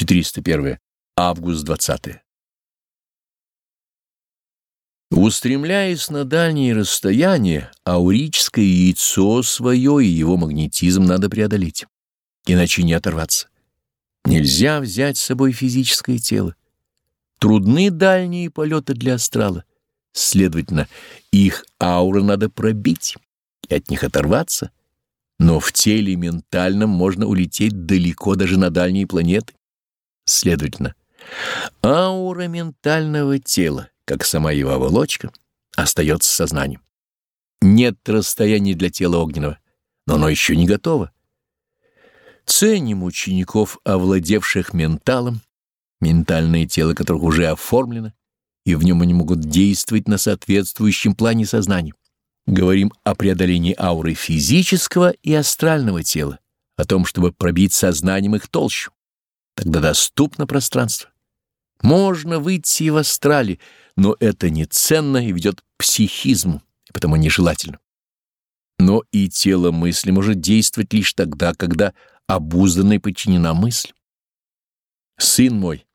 401. Август 20. Устремляясь на дальние расстояния, аурическое яйцо свое и его магнетизм надо преодолеть, иначе не оторваться. Нельзя взять с собой физическое тело. Трудны дальние полеты для астрала. Следовательно, их ауры надо пробить и от них оторваться, но в теле ментальном можно улететь далеко даже на дальние планеты. Следовательно, аура ментального тела, как сама его оболочка, остается сознанием. Нет расстояния для тела огненного, но оно еще не готово. Ценим учеников, овладевших менталом, ментальное тело которых уже оформлено, и в нем они могут действовать на соответствующем плане сознания. Говорим о преодолении ауры физического и астрального тела, о том, чтобы пробить сознанием их толщу. Тогда доступно пространство. Можно выйти и в астрале, но это не ценно и ведет к психизму, и потому нежелательно. Но и тело мысли может действовать лишь тогда, когда обуздана и подчинена мысль. Сын мой,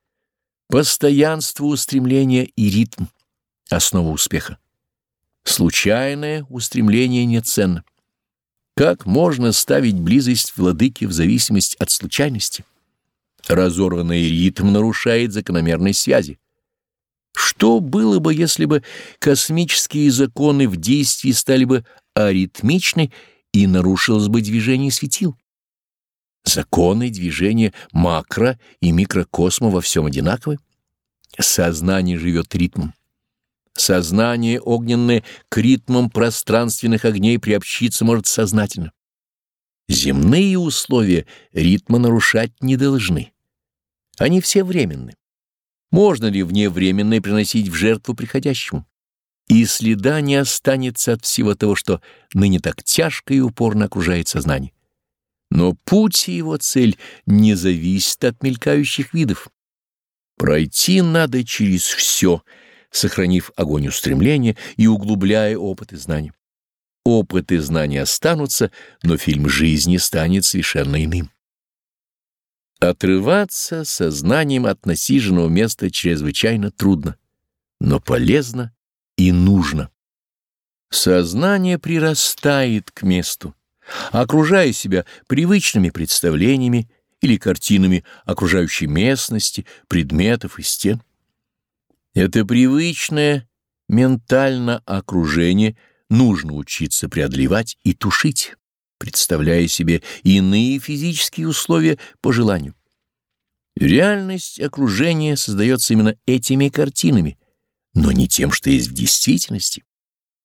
постоянство устремления и ритм — основа успеха. Случайное устремление не ценно. Как можно ставить близость владыки в зависимость от случайности? Разорванный ритм нарушает закономерной связи. Что было бы, если бы космические законы в действии стали бы аритмичны и нарушилось бы движение светил? Законы движения макро- и микрокосма во всем одинаковы. Сознание живет ритмом. Сознание огненное к ритмам пространственных огней приобщиться может сознательно. Земные условия ритма нарушать не должны. Они все временны. Можно ли вневременное приносить в жертву приходящему? И следа не останется от всего того, что ныне так тяжко и упорно окружает сознание. Но путь и его цель не зависит от мелькающих видов. Пройти надо через все — сохранив огонь устремления и углубляя опыт и знания. Опыт и знания останутся, но фильм жизни станет совершенно иным. Отрываться сознанием от насиженного места чрезвычайно трудно, но полезно и нужно. Сознание прирастает к месту, окружая себя привычными представлениями или картинами окружающей местности, предметов и стен. Это привычное ментально окружение нужно учиться преодолевать и тушить, представляя себе иные физические условия по желанию. Реальность окружения создается именно этими картинами, но не тем, что есть в действительности.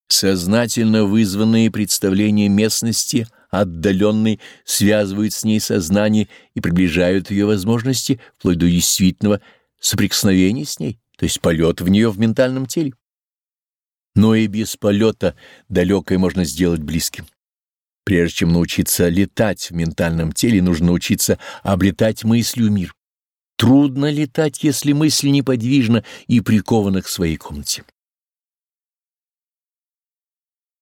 Сознательно вызванные представления местности отдаленной связывают с ней сознание и приближают ее возможности вплоть до действительного соприкосновения с ней то есть полет в нее в ментальном теле. Но и без полета далекое можно сделать близким. Прежде чем научиться летать в ментальном теле, нужно научиться облетать мыслью мир. Трудно летать, если мысль неподвижна и прикована к своей комнате.